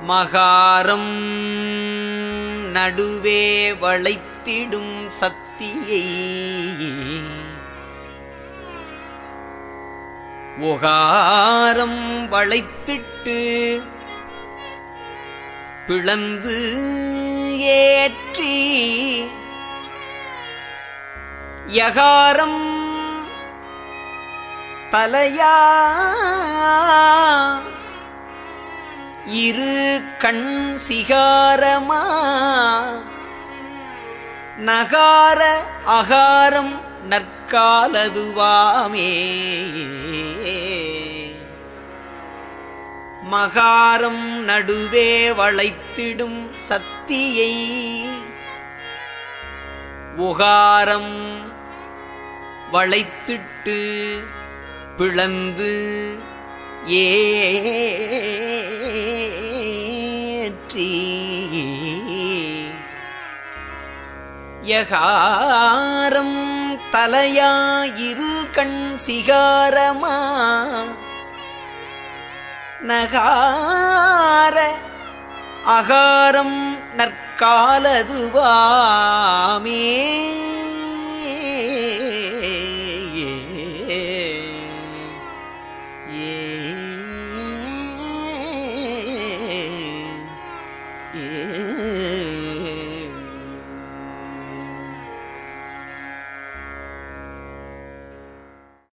மகாரம் நடுவே வளைத்திடும் சக்தியை ஒகாரம் வளைத்திட்டு பிளந்து ஏற்றி யகாரம் தலையா இரு கண் சிகாரமா? நகார அகாரம் நற்காலதுவாமே. மகாரம் நடுவே வளைத்திடும் சத்தியை உகாரம் வளைத்திட்டு பிளந்து போற்றி யகாரம் தலையா இரு கண் சிகாரமா? நகார அகாரம் நற்காலதுவாமே ஏ Yeah.